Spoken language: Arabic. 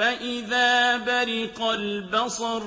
فَإِذَا بَرِقَ الْبَصَرُ